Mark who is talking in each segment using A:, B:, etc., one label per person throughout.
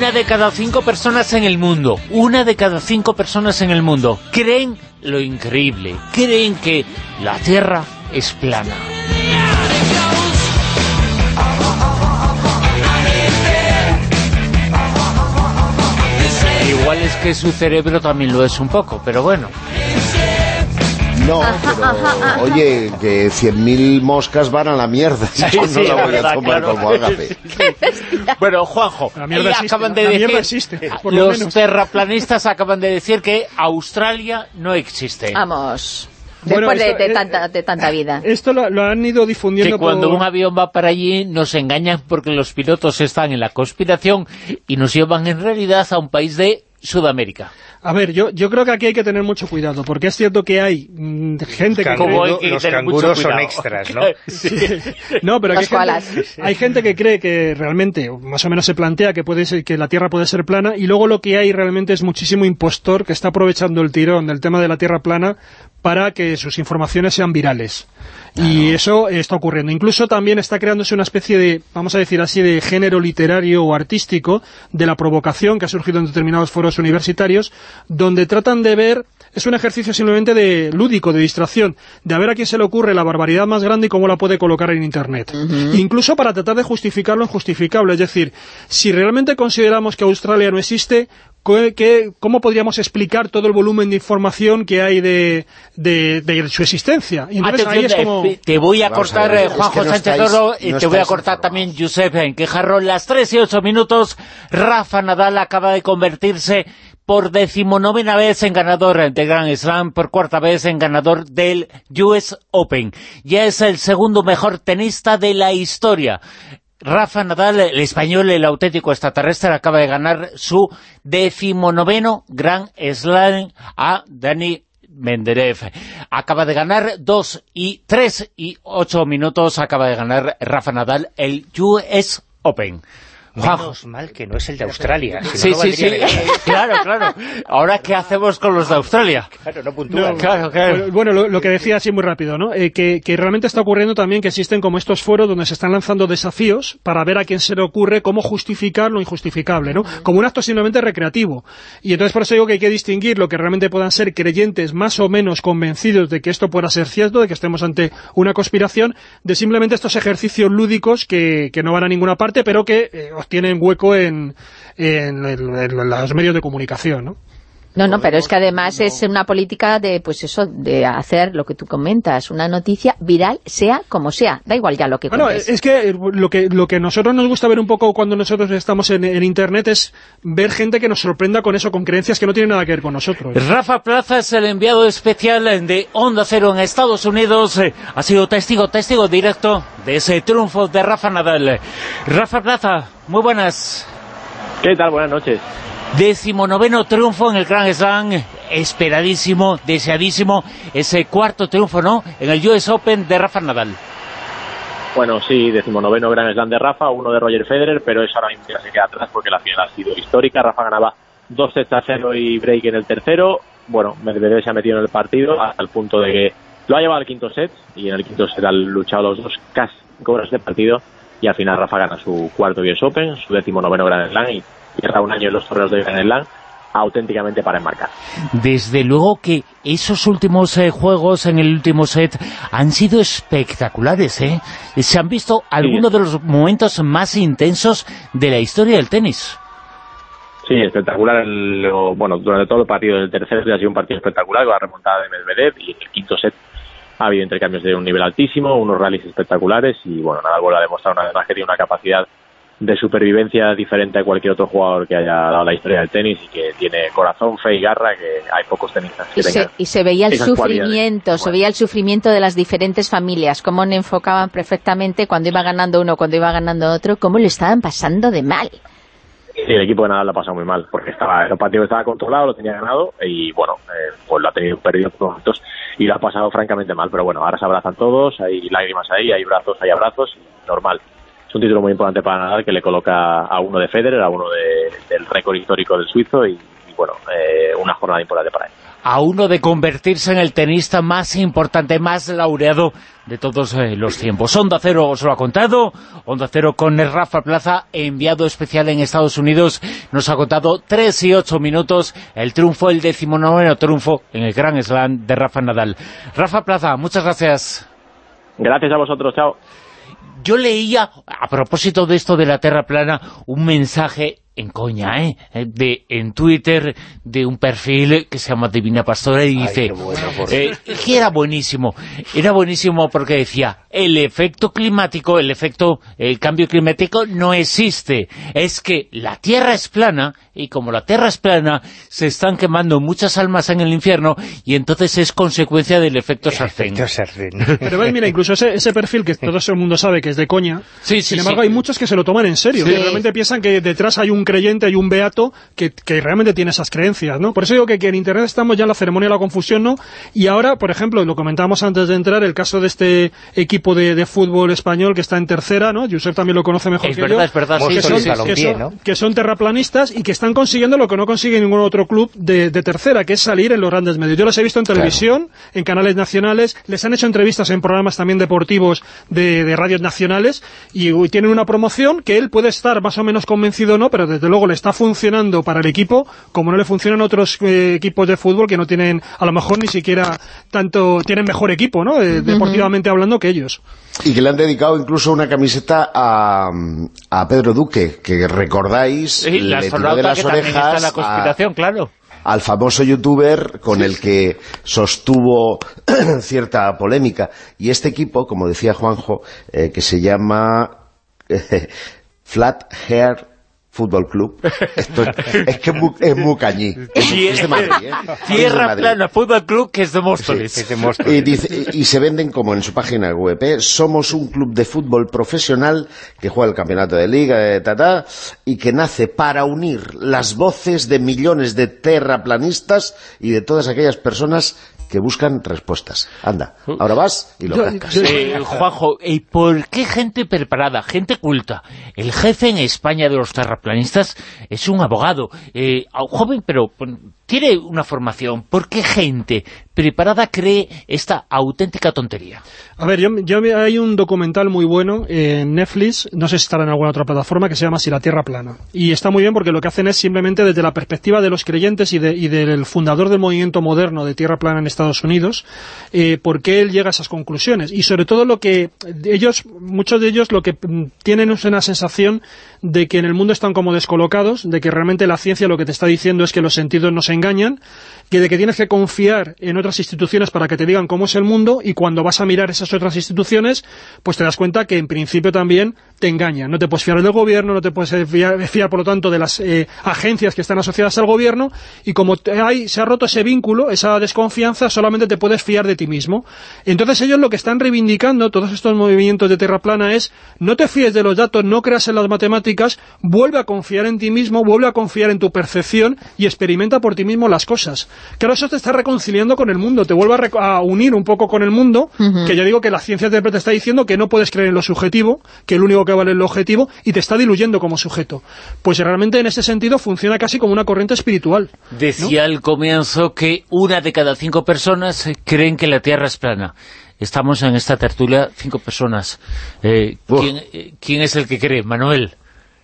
A: una de cada cinco personas en el mundo, una de cada cinco personas en el mundo, creen lo increíble, creen que la Tierra es plana. Igual es que su cerebro también lo es un poco, pero bueno.
B: No, pero oye, que 100.000 moscas van a la mierda.
A: Sí,
B: Yo
A: sí,
B: no la
A: la
B: voy a tomar
A: claro.
B: como ágape.
A: Bueno, Juanjo,
C: La mierda existe,
A: acaban de
C: la
A: decir,
C: mierda existe, por lo
A: los
C: menos.
A: terraplanistas acaban de decir que Australia no existe.
D: Vamos.
C: Bueno,
D: Después de,
C: esto-
D: de
C: eh,
D: tanta, de tanta vida.
C: Esto lo, lo han ido difundiendo
A: que cuando
C: por...
A: un avión va para allí nos engañan porque los pilotos están en la conspiración y nos llevan en realidad a un país de Sudamérica.
C: A ver, yo, yo creo que aquí hay que tener mucho cuidado, porque es cierto que hay mm, gente que...
A: Como
C: cree-
A: hay que
E: los canguros son extras, ¿no?
C: No, pero hay gente, hay gente que cree que realmente, más o menos se plantea que puede ser, que la Tierra puede ser plana, y luego lo que hay realmente es muchísimo impostor que está aprovechando el tirón del tema de la Tierra plana para que sus informaciones sean virales. Y eso está ocurriendo. Incluso también está creándose una especie de, vamos a decir así, de género literario o artístico de la provocación que ha surgido en determinados foros universitarios, donde tratan de ver, es un ejercicio simplemente de lúdico, de distracción, de a ver a quién se le ocurre la barbaridad más grande y cómo la puede colocar en Internet. Incluso para tratar de justificar lo injustificable. Es decir, si realmente consideramos que Australia no existe, ¿qué- qué- ¿cómo podríamos explicar todo el volumen de información que hay de, de- de su existencia? Y entonces ahí es
A: Atención,
C: como...
A: te voy a
B: a
A: cortar,
B: ver,
A: eh,
B: es
A: Juanjo
B: no
A: Sánchez
B: estáis-
A: Oro, y
B: no
A: te voy a cortar
B: informados.
A: también, Josep, en Quejarro, las 3 y 8 minutos, Rafa Nadal acaba de convertirse por decimonovena vez en ganador de Grand Slam, por cuarta vez en ganador del US Open. Ya es el segundo mejor tenista de la historia. Rafa Nadal, el español, el auténtico extraterrestre, acaba de ganar su decimonoveno Grand Slam a Dani Menderev. Acaba de ganar dos y tres y ocho minutos, acaba de ganar Rafa Nadal el US Open.
E: Menos mal que no es el de Australia.
A: Sí,
E: no
A: sí, sí, claro, claro. Ahora, ¿qué hacemos con los de Australia?
E: Claro, no puntúan.
A: Claro, claro.
C: Bueno, Bueno, lo, lo que decía así muy rápido, ¿no? Eh, que, que realmente está ocurriendo también que existen como estos foros donde se están lanzando desafíos para ver a quién se le ocurre cómo justificar lo injustificable, ¿no? Como un acto simplemente recreativo. Y entonces por eso digo que hay que distinguir lo que realmente puedan ser creyentes más o menos convencidos de que esto pueda ser cierto, de que estemos ante una conspiración, de simplemente estos ejercicios lúdicos que, que no van a ninguna parte, pero que eh, obtienen hueco en- en los medios de comunicación, ¿no?
D: No, no, pero es que además es una política de, pues eso, de hacer lo que tú comentas, una noticia viral, sea como sea, da igual ya lo que
C: Bueno,
D: cuentes.
C: es que eh, lo que lo que a nosotros nos gusta ver un poco cuando nosotros estamos en, en Internet es ver gente que nos sorprenda con eso, con creencias que no tienen nada que ver con nosotros.
A: Rafa Plaza es el enviado especial de Onda Cero en Estados Unidos. Eh, Ha sido testigo, testigo directo de ese triunfo de Rafa Nadal. Rafa Plaza, muy buenas.
F: ¿Qué tal? Buenas noches.
A: Decimonoveno triunfo en el Grand Slam, esperadísimo, deseadísimo, ese cuarto triunfo, ¿no?, en el US Open de Rafa Nadal.
F: Bueno, sí, decimonoveno Gran Slam de Rafa, uno de Roger Federer, pero eso ahora mismo se queda atrás porque la final ha sido histórica. Rafa ganaba dos sets a cero y break en el tercero. Bueno, Medvedev se ha metido en el partido hasta el punto de que lo ha llevado al quinto set y en el quinto set han luchado los dos casi cinco horas de partido y al final Rafa gana su cuarto US Open, su decimonoveno Gran Slam y cierra un año en los torneos de Gran Slam auténticamente para enmarcar.
A: Desde luego que esos últimos eh, juegos en el último set han sido espectaculares, ¿eh? Se han visto algunos de los momentos más intensos de la historia del tenis.
F: Sí, espectacular. el- lo- bueno, durante todo el partido del tercer set ha sido un partido espectacular con la remontada de Medvedev y en el quinto set ha habido intercambios de un nivel altísimo, unos rallies espectaculares y bueno, nada, vuelve a demostrar una vez más que tiene una capacidad de supervivencia diferente a cualquier otro jugador que haya dado la historia del tenis y que tiene corazón, fe y garra que hay pocos tenistas que
D: Y se, y se veía el sufrimiento, se
F: Bueno.
D: veía el sufrimiento de las diferentes familias, cómo le enfocaban perfectamente cuando iba ganando uno, cuando iba ganando otro, cómo lo estaban pasando de mal.
F: Sí, el equipo de Nadal lo ha pasado muy mal, porque estaba, el partido estaba controlado, lo tenía ganado, y bueno, eh, pues lo ha tenido perdido por momentos y lo ha pasado francamente mal. Pero bueno, ahora se abrazan todos, hay lágrimas ahí, hay brazos, hay abrazos, normal. Es un título muy importante para Nadal que le coloca a uno de Federer, a uno de- del récord histórico del suizo, y, y bueno, eh, una jornada importante para él.
A: a uno de convertirse en el tenista más importante, más laureado de todos eh, los tiempos. Onda Cero os lo ha contado, Onda Cero con Rafa Plaza, enviado especial en Estados Unidos, nos ha contado 3 y 8 minutos el triunfo, el decimonoveno triunfo en el Grand Slam de Rafa Nadal. Rafa Plaza, muchas gracias.
F: Gracias a vosotros, chao.
A: Yo leía, a propósito de esto de la Tierra plana, un mensaje en coña, ¿eh? De, en Twitter de un perfil que se llama Divina Pastora y dice eh, que era buenísimo, era buenísimo porque decía el efecto climático, el efecto, el cambio climático no existe, es que la Tierra es plana y como la Tierra es plana se están quemando muchas almas en el infierno y entonces es consecuencia del efecto sartén.
C: Pero ves, mira, incluso ese, ese, perfil que todo el mundo sabe que es de coña,
A: sí,
C: sin embargo hay muchos que se lo toman en serio, que realmente piensan que detrás hay un creyente y un beato que, que, realmente tiene esas creencias, ¿no? Por eso digo que, que, en Internet estamos ya en la ceremonia de la confusión, ¿no? Y ahora, por ejemplo, lo comentábamos antes de entrar, el caso de este equipo de, de fútbol español que está en tercera, ¿no? Josep también lo conoce mejor
A: es
C: que
A: verdad,
C: yo.
A: Es verdad,
C: que, son, que, son, que son terraplanistas y que están consiguiendo lo que no consigue ningún otro club de, de, tercera, que es salir en los grandes medios. Yo los he visto en televisión, claro. en canales nacionales, les han hecho entrevistas en programas también deportivos de, de radios nacionales y, y tienen una promoción que él puede estar más o menos convencido o no, pero desde luego le está funcionando para el equipo como no le funcionan otros eh, equipos de fútbol que no tienen, a lo mejor ni siquiera tanto, tienen mejor equipo, ¿no? Eh, deportivamente uh -huh. hablando que ellos.
B: Y que le han dedicado incluso una camiseta a, a Pedro Duque, que recordáis,
A: sí,
B: le tiró de las orejas
A: la conspiración,
B: a,
A: claro
B: al famoso youtuber con el que sostuvo cierta polémica. Y este equipo, como decía Juanjo, eh, que se llama eh, Flat Hair Fútbol Club. Esto es, es que es muy, es muy cañí. Es de Madrid, ¿eh?
A: Tierra
B: de.
A: Plana Fútbol Club, que es de Móstoles.
B: Sí, y, dice, y, se venden como en su página web. ¿eh? Somos un club de fútbol profesional que juega el campeonato de liga, de tata, y que nace para unir las voces de millones de terraplanistas y de todas aquellas personas que buscan respuestas. Anda, ahora vas y lo cascas.
A: Eh, Juanjo, ¿y por qué gente preparada, gente culta? El jefe en España de los terraplanistas es un abogado, eh, joven, pero tiene una formación. ¿Por qué gente preparada cree esta auténtica tontería?
C: A ver, yo, yo, hay un documental muy bueno en Netflix, no sé si estará en alguna otra plataforma, que se llama Si la Tierra plana. Y está muy bien porque lo que hacen es simplemente desde la perspectiva de los creyentes y, de, y del fundador del movimiento moderno de Tierra plana en Estados Unidos, eh, por qué él llega a esas conclusiones. Y sobre todo lo que ellos, muchos de ellos lo que tienen es una sensación de que en el mundo están como descolocados, de que realmente la ciencia lo que te está diciendo es que los sentidos no se engañan, que de que tienes que confiar en otras instituciones para que te digan cómo es el mundo y cuando vas a mirar esas otras instituciones, pues te das cuenta que en principio también te engañan. No te puedes fiar del gobierno, no te puedes fiar, por lo tanto de las eh, agencias que están asociadas al gobierno y como hay, se ha roto ese vínculo, esa desconfianza, solamente te puedes fiar de ti mismo. Entonces ellos lo que están reivindicando, todos estos movimientos de Tierra plana es no te fíes de los datos, no creas en las matemáticas, vuelve a confiar en ti mismo, vuelve a confiar en tu percepción y experimenta por ti mismo las cosas. Claro, eso te está reconciliando con el mundo, te vuelve a, a unir un poco con el mundo, uh -huh. que ya digo que la ciencia te está diciendo que no puedes creer en lo subjetivo, que el único que vale es lo objetivo, y te está diluyendo como sujeto. Pues realmente en ese sentido funciona casi como una corriente espiritual.
A: Decía
C: ¿no?
A: al comienzo que una de cada cinco personas creen que la Tierra es plana. Estamos en esta tertulia cinco personas. Eh, ¿quién, eh, ¿Quién es el que cree? Manuel.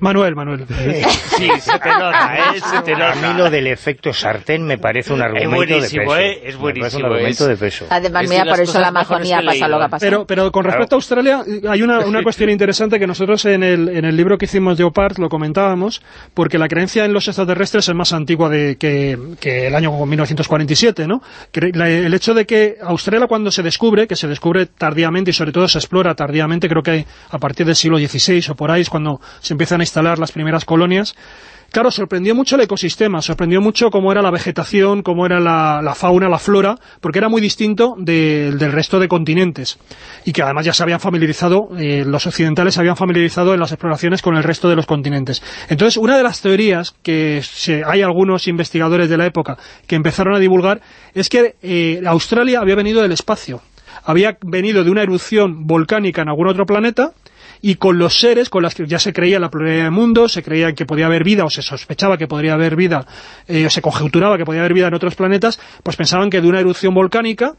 C: Manuel, Manuel.
E: Sí, se te nota, ¿eh? Se te nota. A mí lo del efecto sartén me parece un argumento
A: es
E: de peso.
A: ¿eh? Es buenísimo.
E: un argumento de peso.
D: Además, mira, por eso la majonía pasa lo que pasa.
C: Pero, pero con respecto a Australia, hay una, una cuestión interesante que nosotros en el, en el libro que hicimos de Opart lo comentábamos, porque la creencia en los extraterrestres es más antigua de, que, que el año 1947, ¿no? El hecho de que Australia cuando se descubre, que se descubre tardíamente y sobre todo se explora tardíamente, creo que a partir del siglo XVI o por ahí es cuando se empiezan a instalar las primeras colonias, claro, sorprendió mucho el ecosistema, sorprendió mucho cómo era la vegetación, cómo era la, fauna, la flora, porque era muy distinto de, del resto de continentes. Y que además ya se habían familiarizado, eh, los occidentales se habían familiarizado en las exploraciones con el resto de los continentes. Entonces, una de las teorías que se, hay algunos investigadores de la época que empezaron a divulgar es que eh, Australia había venido del espacio. Había venido de una erupción volcánica en algún otro planeta y con los seres, con las que ya se creía la pluralidad del mundo, se creía que podía haber vida, o se sospechaba que podría haber vida, eh, o se conjeturaba que podía haber vida en otros planetas, pues pensaban que de una erupción volcánica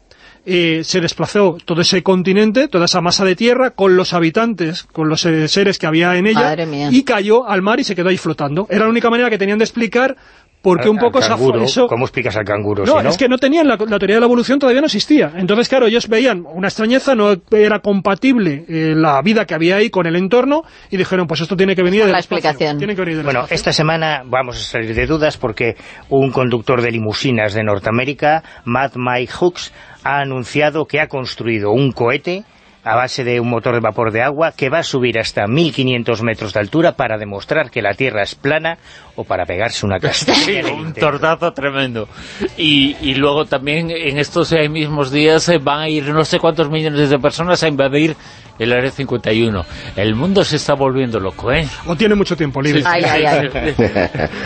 C: eh, se desplazó todo ese continente, toda esa masa de tierra, con los habitantes, con los eh, seres que había en ella, y cayó al mar y se quedó ahí flotando. Era la única manera que tenían de explicar por qué un poco
E: canguro,
C: eso...
E: ¿Cómo explicas al canguro?
C: No,
E: si no?
C: es que no tenían, la, la teoría de la evolución todavía no existía. Entonces, claro, ellos veían una extrañeza, no era compatible eh, la vida que había ahí con el entorno, y dijeron, pues esto tiene que venir del
D: la
C: espacio,
D: explicación.
C: Tiene que venir del
E: Bueno,
C: espacio.
E: esta semana vamos a salir de dudas porque un conductor de limusinas de Norteamérica, Matt Mike Hooks, ha anunciado que ha construido un cohete a base de un motor de vapor de agua que va a subir hasta 1500 metros de altura para demostrar que la Tierra es plana o para pegarse una
A: Sí,
E: el
A: un tortazo tremendo. Y, y luego también en estos mismos días eh, van a ir no sé cuántos millones de personas a invadir el Área 51. El mundo se está volviendo loco, ¿eh?
C: O tiene mucho tiempo libre.
A: Sí,
D: Ay,
A: sí,
D: ay,
A: sí.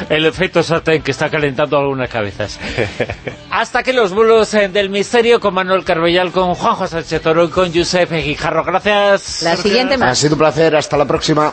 A: El efecto sartén que está calentando algunas cabezas. Hasta que los bulos eh, del misterio con Manuel Carbellal, con Juanjo Sánchez Oro y con Josep Guijarro. Gracias.
D: La siguiente
B: Ha
D: más.
B: sido un placer, hasta la próxima.